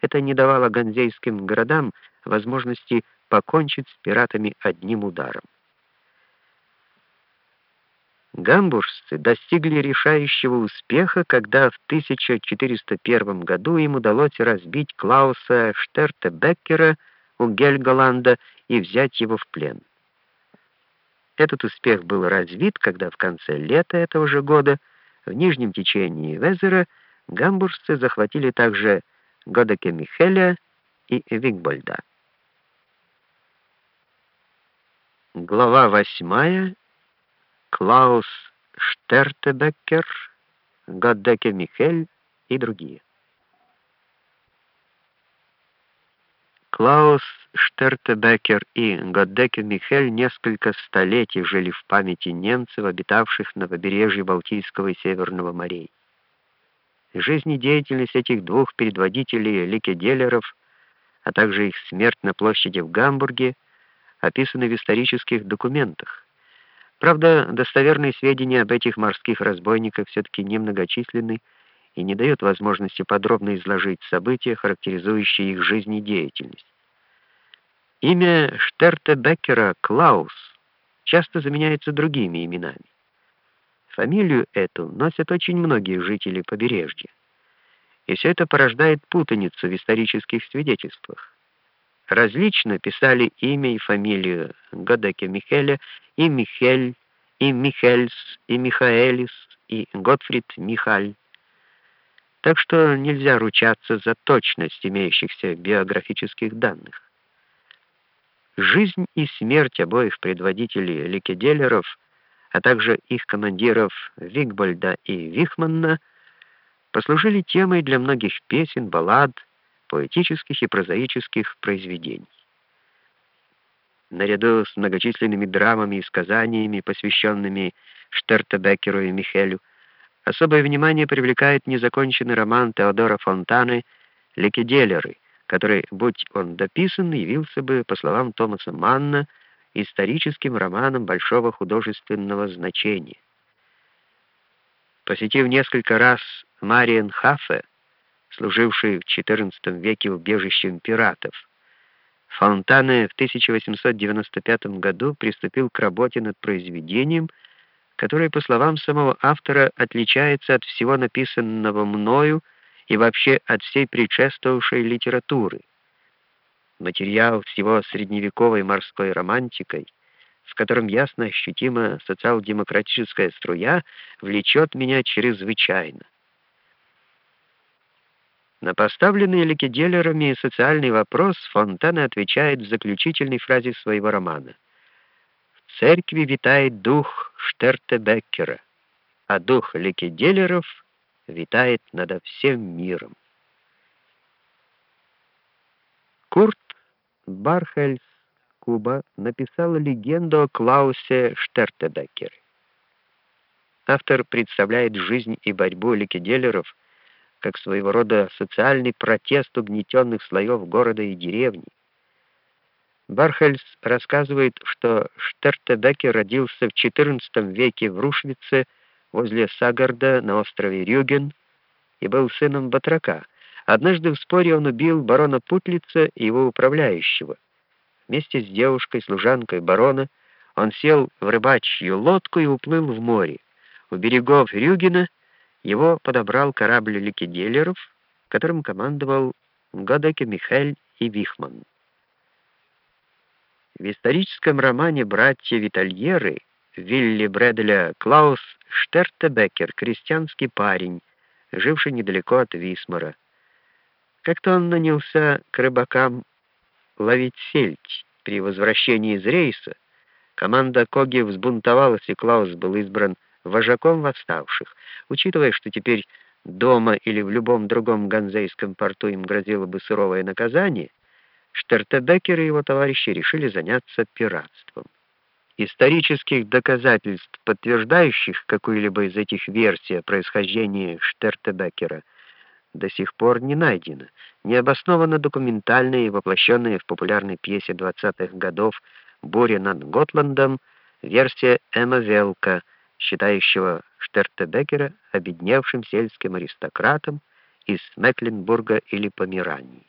Это не давало ганзейским городам возможности покончить с пиратами одним ударом. Гамбуржцы достигли решающего успеха, когда в 1401 году им удалось разбить Клауса Штертебеккера у Гельголанда и взять его в плен. Этот успех был развит, когда в конце лета этого же года в нижнем течении Везера гамбуржцы захватили также Годеке Михеля и Вигбольда. Глава восьмая. Клаус Штертебеккер, Годеке Михель и другие. Клаус Штертебекер и Годдеке Михель несколько столетий жили в памяти немцев, обитавших на побережье Балтийского и Северного морей. Жизнедеятельность этих двух предводителей ликеделеров, а также их смерть на площади в Гамбурге, описаны в исторических документах. Правда, достоверные сведения об этих морских разбойниках все-таки немногочисленны, и не дает возможности подробно изложить события, характеризующие их жизнедеятельность. Имя Штерта Беккера Клаус часто заменяется другими именами. Фамилию эту носят очень многие жители побережья. И все это порождает путаницу в исторических свидетельствах. Различно писали имя и фамилию Годеке Михеля и Михель, и Михельс, и Михаэлис, и Готфрид Михаль. Так что нельзя ручаться за точность имеющихся биографических данных. Жизнь и смерть обоих предводителей ликеделеров, а также их командиров Вигбольда и Вихманна послужили темой для многих песен, баллад, поэтических и прозаических произведений. Наряду с многочисленными драмами и сказаниями, посвященными Штертебекеру и Михелю, Особое внимание привлекает незаконченный роман Теодора Фонтаны «Ликеделеры», который, будь он дописан, явился бы, по словам Томаса Манна, историческим романом большого художественного значения. Посетив несколько раз Мариен Хафе, служивший в XIV веке убежищем пиратов, Фонтане в 1895 году приступил к работе над произведением, который, по словам самого автора, отличается от всего написанного мною и вообще от всей предшествовавшей литературы. Материал всего средневековой морской романтикой, в котором ясно ощутима социал-демократическая струя, влечет меня чрезвычайно. На поставленный ликеделерами социальный вопрос Фонтана отвечает в заключительной фразе своего романа — церкви витает дух Штертебеккера, а дух ликеделеров витает над всем миром. Курт Бархельс, Куба, написал легенду о Клаусе Штертебеккере. Автор представляет жизнь и борьбу ликеделеров как своего рода социальный протест угнетенных слоев города и деревни, Бархельс рассказывает, что Штертебекер родился в XIV веке в Рушвице возле Сагарда на острове Рюген и был сыном батрака. Однажды в споре он убил барона Путлица и его управляющего. Вместе с девушкой-служанкой барона он сел в рыбачью лодку и уплыл в море. У берегов Рюгена его подобрал корабль ликеделеров, которым командовал Годеке Михель и Вихман. В историческом романе «Братья Витальеры» Вилли Брэдля Клаус Штертебекер, крестьянский парень, живший недалеко от Висмара. Как-то он нанялся к рыбакам ловить сельдь. При возвращении из рейса команда Коги взбунтовалась, и Клаус был избран вожаком восставших. Учитывая, что теперь дома или в любом другом ганзейском порту им грозило бы суровое наказание, Штертебекер и его товарищи решили заняться пиратством. Исторических доказательств, подтверждающих какую-либо из этих версий о происхождении Штертебекера, до сих пор не найдено. Необоснованно документальная и воплощенная в популярной пьесе 20-х годов «Буря над Готландом» версия Эмма Велка, считающего Штертебекера обедневшим сельским аристократом из Мекленбурга или Померании.